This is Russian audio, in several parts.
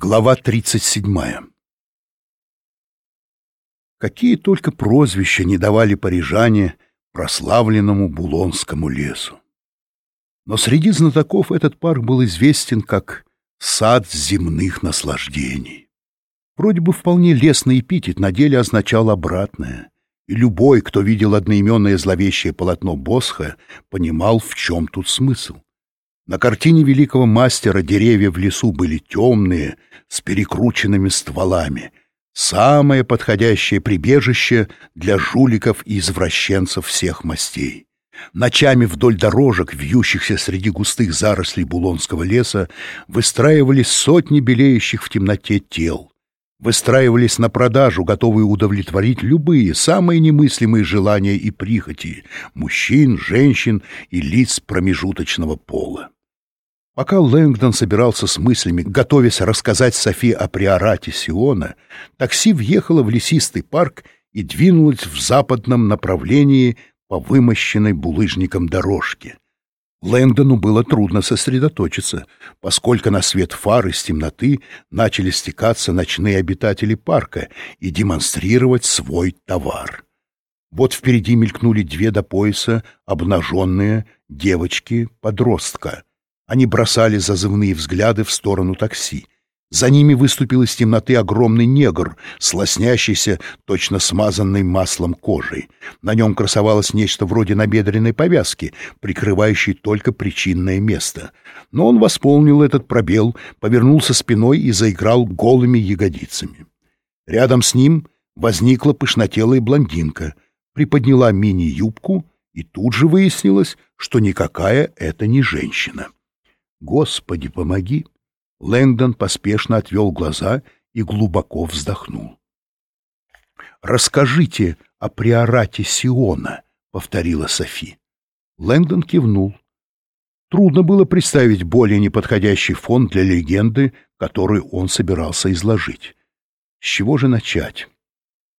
Глава 37 Какие только прозвища не давали парижане прославленному Булонскому лесу. Но среди знатоков этот парк был известен как «сад земных наслаждений». Вроде бы вполне лестный эпитет на деле означал обратное, и любой, кто видел одноименное зловещее полотно Босха, понимал, в чем тут смысл. На картине великого мастера деревья в лесу были темные, с перекрученными стволами. Самое подходящее прибежище для жуликов и извращенцев всех мастей. Ночами вдоль дорожек, вьющихся среди густых зарослей Булонского леса, выстраивались сотни белеющих в темноте тел. Выстраивались на продажу, готовые удовлетворить любые, самые немыслимые желания и прихоти мужчин, женщин и лиц промежуточного пола. Пока Лэнгдон собирался с мыслями, готовясь рассказать Софи о приорате Сиона, такси въехало в лесистый парк и двинулось в западном направлении по вымощенной булыжником дорожке. Лэнгдону было трудно сосредоточиться, поскольку на свет фар из темноты начали стекаться ночные обитатели парка и демонстрировать свой товар. Вот впереди мелькнули две до пояса обнаженные девочки-подростка — они бросали зазывные взгляды в сторону такси. За ними выступил из темноты огромный негр, слоснящийся, точно смазанной маслом кожей. На нем красовалось нечто вроде набедренной повязки, прикрывающей только причинное место. Но он восполнил этот пробел, повернулся спиной и заиграл голыми ягодицами. Рядом с ним возникла пышнотелая блондинка, приподняла мини-юбку, и тут же выяснилось, что никакая это не женщина. «Господи, помоги!» Лэнгдон поспешно отвел глаза и глубоко вздохнул. «Расскажите о приорате Сиона», — повторила Софи. Лэнгдон кивнул. Трудно было представить более неподходящий фон для легенды, которую он собирался изложить. С чего же начать?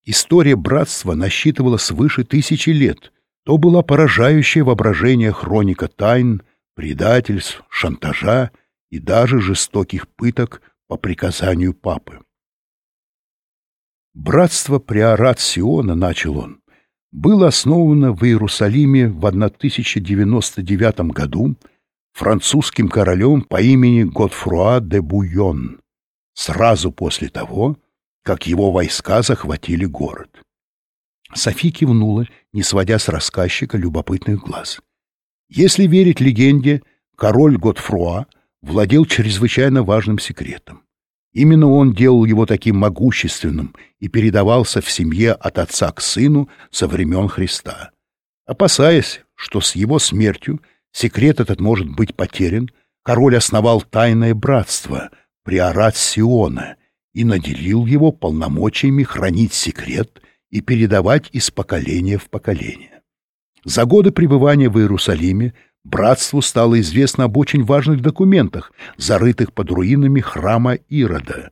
История братства насчитывала свыше тысячи лет. То была поражающая воображение хроника тайн, предательств, шантажа и даже жестоких пыток по приказанию папы. Братство Приорат Сиона, начал он, было основано в Иерусалиме в 1099 году французским королем по имени Готфруа де Буйон, сразу после того, как его войска захватили город. Софи кивнула, не сводя с рассказчика любопытных глаз. Если верить легенде, король Готфруа владел чрезвычайно важным секретом. Именно он делал его таким могущественным и передавался в семье от отца к сыну со времен Христа. Опасаясь, что с его смертью секрет этот может быть потерян, король основал тайное братство, приорат Сиона, и наделил его полномочиями хранить секрет и передавать из поколения в поколение. За годы пребывания в Иерусалиме братству стало известно об очень важных документах, зарытых под руинами храма Ирода.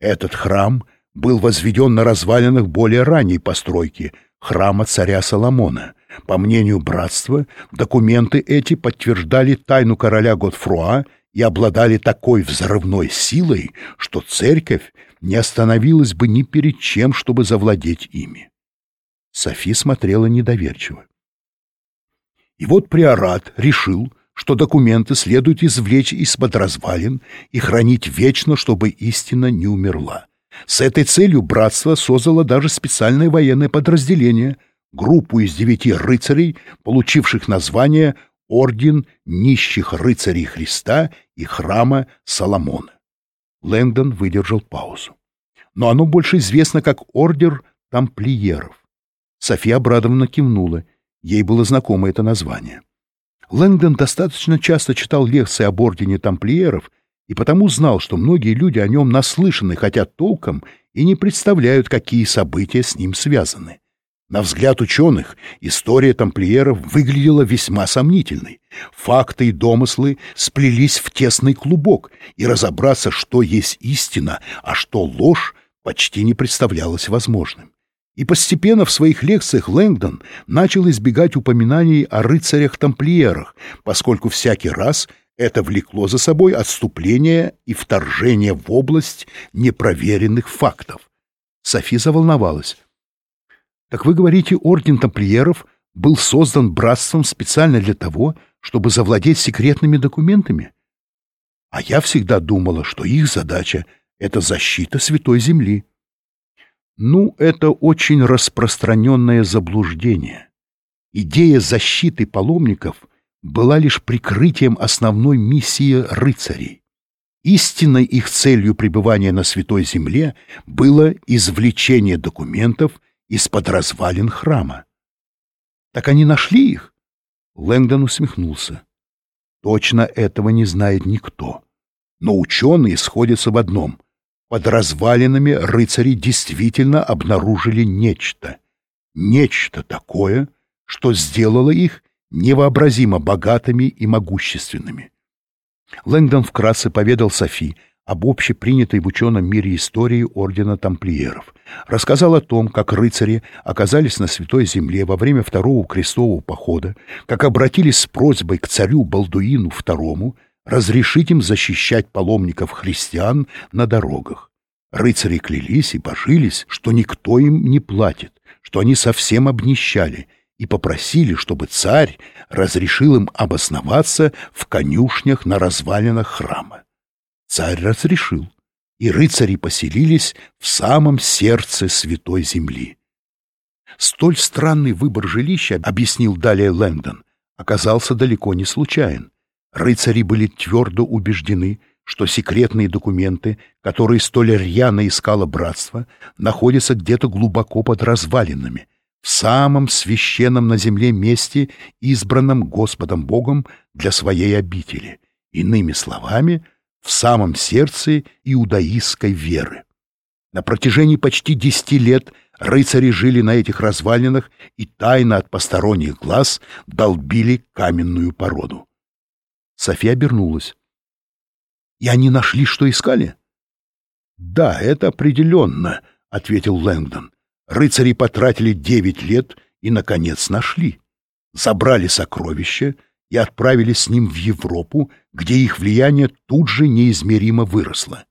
Этот храм был возведен на развалинах более ранней постройки — храма царя Соломона. По мнению братства, документы эти подтверждали тайну короля Готфруа и обладали такой взрывной силой, что церковь не остановилась бы ни перед чем, чтобы завладеть ими. Софи смотрела недоверчиво. И вот приорат решил, что документы следует извлечь из-под развалин и хранить вечно, чтобы истина не умерла. С этой целью братство создало даже специальное военное подразделение, группу из девяти рыцарей, получивших название Орден нищих рыцарей Христа и храма Соломона. Лэндон выдержал паузу. Но оно больше известно как Ордер Тамплиеров. София обрадованно кивнула — Ей было знакомо это название. Лэнгдон достаточно часто читал лекции об ордене тамплиеров и потому знал, что многие люди о нем наслышаны, хотя толком и не представляют, какие события с ним связаны. На взгляд ученых, история тамплиеров выглядела весьма сомнительной. Факты и домыслы сплелись в тесный клубок, и разобраться, что есть истина, а что ложь, почти не представлялось возможным. И постепенно в своих лекциях Лэнгдон начал избегать упоминаний о рыцарях-тамплиерах, поскольку всякий раз Это влекло за собой отступление и вторжение в область непроверенных фактов. Софи заволновалась. «Так вы говорите, орден тамплиеров был создан братством специально для того, чтобы завладеть секретными документами? А я всегда думала, что их задача — это защита Святой Земли». Ну, это очень распространенное заблуждение. Идея защиты паломников была лишь прикрытием основной миссии рыцарей. Истинной их целью пребывания на Святой Земле было извлечение документов из-под развалин храма. Так они нашли их? Лэнгдон усмехнулся. Точно этого не знает никто. Но ученые сходятся в одном. Под развалинами рыцари действительно обнаружили нечто. Нечто такое, что сделало их невообразимо богатыми и могущественными. Лэнгдон вкратце поведал Софи об общепринятой в ученом мире истории Ордена Тамплиеров, рассказал о том, как рыцари оказались на Святой Земле во время Второго крестового похода, как обратились с просьбой к царю Балдуину II разрешить им защищать паломников-христиан на дорогах. Рыцари клялись и божились, что никто им не платит, что они совсем обнищали — и попросили, чтобы царь разрешил им обосноваться в конюшнях на развалинах храма. Царь разрешил, и рыцари поселились в самом сердце Святой Земли. Столь странный выбор жилища, объяснил далее Лэндон, оказался далеко не случайен. Рыцари были твердо убеждены, что секретные документы, которые столь рьяно искало братство, находятся где-то глубоко под развалинами — в самом священном на земле месте, избранном Господом Богом для своей обители, иными словами, в самом сердце иудаистской веры. На протяжении почти десяти лет рыцари жили на этих развалинах и тайно от посторонних глаз долбили каменную породу. София обернулась. «И они нашли, что искали?» «Да, это определенно», — ответил Лэнгдон. Рыцари потратили девять лет и, наконец, нашли. Забрали сокровища и отправились с ним в Европу, где их влияние тут же неизмеримо выросло.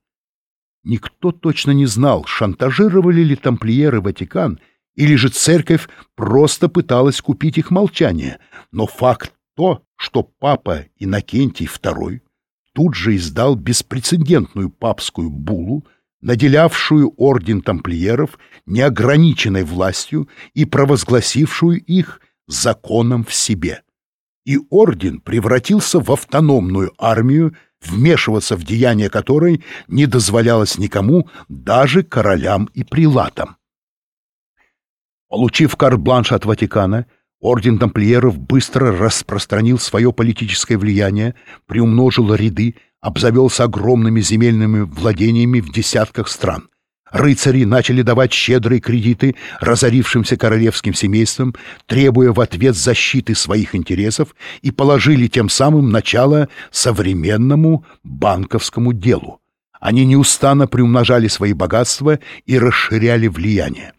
Никто точно не знал, шантажировали ли тамплиеры Ватикан, или же церковь просто пыталась купить их молчание, но факт то, что папа Иннокентий II тут же издал беспрецедентную папскую буллу, наделявшую орден тамплиеров неограниченной властью и провозгласившую их законом в себе. И орден превратился в автономную армию, вмешиваться в деяния которой не дозволялось никому, даже королям и прилатам. Получив карт-бланш от Ватикана, орден тамплиеров быстро распространил свое политическое влияние, приумножил ряды, обзавелся огромными земельными владениями в десятках стран. Рыцари начали давать щедрые кредиты разорившимся королевским семействам, требуя в ответ защиты своих интересов и положили тем самым начало современному банковскому делу. Они неустанно приумножали свои богатства и расширяли влияние.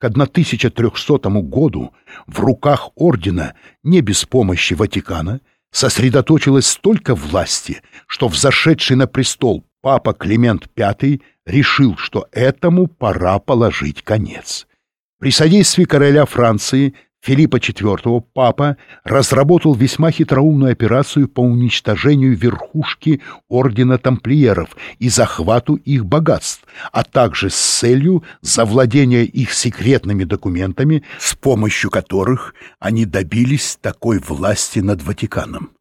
К 1300 году в руках ордена, не без помощи Ватикана, сосредоточилось столько власти, что взошедший на престол папа Климент V решил, что этому пора положить конец. При содействии короля Франции Филиппа IV папа разработал весьма хитроумную операцию по уничтожению верхушки ордена тамплиеров и захвату их богатств, а также с целью завладения их секретными документами, с помощью которых они добились такой власти над Ватиканом.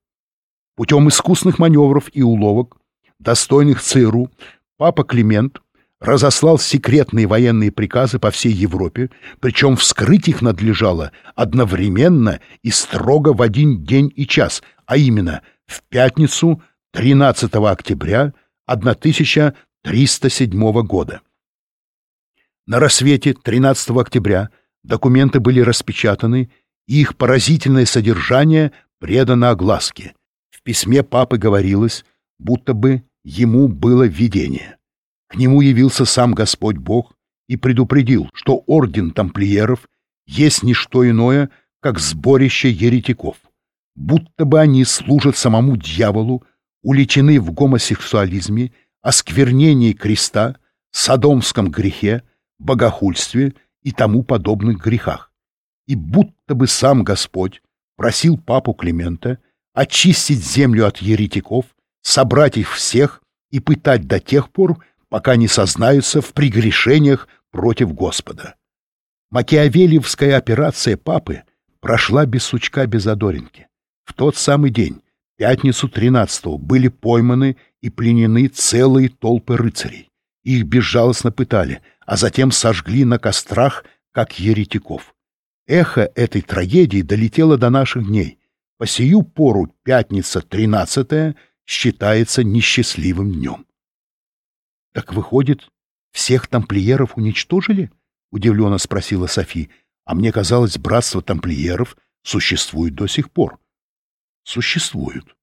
Путем искусных маневров и уловок, достойных ЦРУ, папа Климент разослал секретные военные приказы по всей Европе, причем вскрыть их надлежало одновременно и строго в один день и час, а именно в пятницу 13 октября 1307 года. На рассвете 13 октября документы были распечатаны, и их поразительное содержание предано огласке. В письме папы говорилось, будто бы ему было видение. К нему явился сам Господь Бог и предупредил, что орден тамплиеров есть не что иное, как сборище еретиков, будто бы они служат самому дьяволу, уличены в гомосексуализме, осквернении креста, садомском грехе, богохульстве и тому подобных грехах. И будто бы сам Господь просил папу Климента очистить землю от еретиков, собрать их всех и пытать до тех пор, пока не сознаются в прегрешениях против Господа. Макиавелевская операция папы прошла без сучка, без одоринки. В тот самый день, пятницу 13-го, были пойманы и пленены целые толпы рыцарей. Их безжалостно пытали, а затем сожгли на кострах, как еретиков. Эхо этой трагедии долетело до наших дней. По сию пору пятница 13 считается несчастливым днем. — Так выходит, всех тамплиеров уничтожили? — удивленно спросила Софи. — А мне казалось, братство тамплиеров существует до сих пор. — Существуют,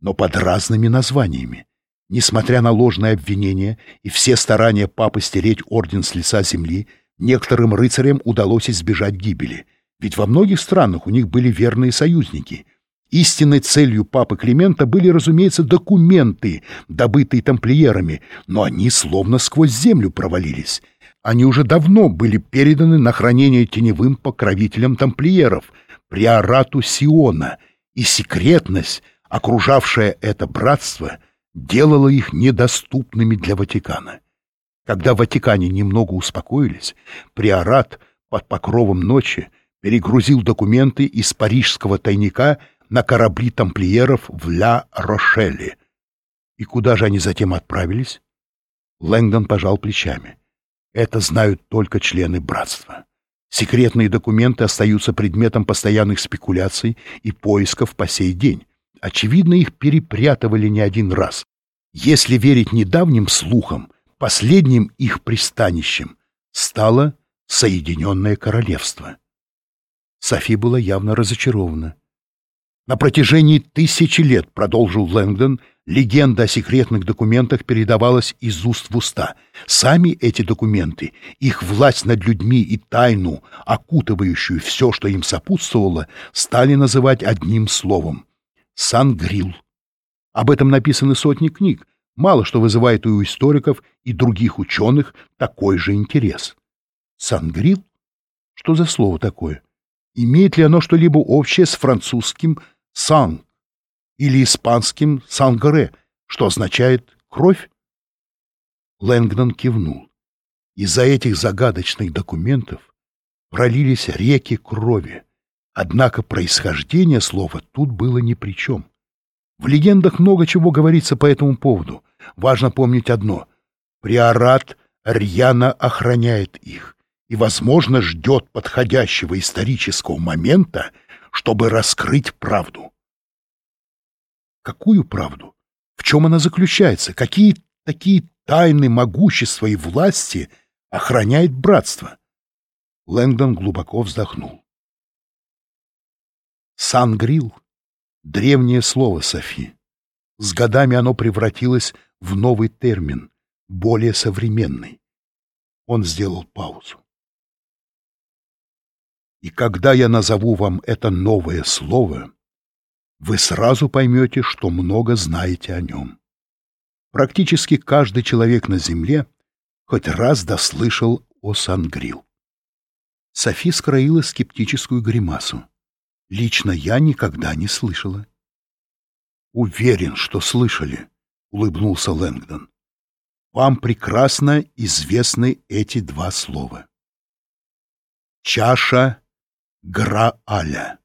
но под разными названиями. Несмотря на ложное обвинение и все старания папы стереть орден с лица земли, некоторым рыцарям удалось избежать гибели. Ведь во многих странах у них были верные союзники — Истинной целью папы Климента были, разумеется, документы, добытые тамплиерами, но они словно сквозь землю провалились. Они уже давно были переданы на хранение теневым покровителям тамплиеров, приорату Сиона, и секретность, окружавшая это братство, делала их недоступными для Ватикана. Когда в Ватикане немного успокоились, приорат под покровом ночи перегрузил документы из парижского тайника на корабли тамплиеров в Ля-Рошеле. И куда же они затем отправились? Лэнгдон пожал плечами. Это знают только члены братства. Секретные документы остаются предметом постоянных спекуляций и поисков по сей день. Очевидно, их перепрятывали не один раз. Если верить недавним слухам, последним их пристанищем стало Соединенное Королевство. Софи была явно разочарована. На протяжении тысячи лет, продолжил Лэнгдон, легенда о секретных документах передавалась из уст в уста. Сами эти документы, их власть над людьми и тайну, окутывающую все, что им сопутствовало, стали называть одним словом — «Сангрил». Об этом написаны сотни книг, мало что вызывает у историков и других ученых такой же интерес. Сангрил? Что за слово такое? Имеет ли оно что-либо общее с французским «сан» или испанским «сангре», что означает «кровь»? Лэнгдон кивнул. Из-за этих загадочных документов пролились реки крови, однако происхождение слова тут было ни при чем. В легендах много чего говорится по этому поводу. Важно помнить одно — приорат рьяно охраняет их и, возможно, ждет подходящего исторического момента, чтобы раскрыть правду. Какую правду? В чем она заключается? Какие такие тайны могущества и власти охраняет братство? Лэнгдон глубоко вздохнул. Сангрил — древнее слово Софи. С годами оно превратилось в новый термин, более современный. Он сделал паузу. И когда я назову вам это новое слово, вы сразу поймете, что много знаете о нем. Практически каждый человек на Земле хоть раз дослышал о Сангрил. Софи скроила скептическую гримасу. Лично я никогда не слышала. «Уверен, что слышали», — улыбнулся Лэнгдон. «Вам прекрасно известны эти два слова. Чаша Грааля.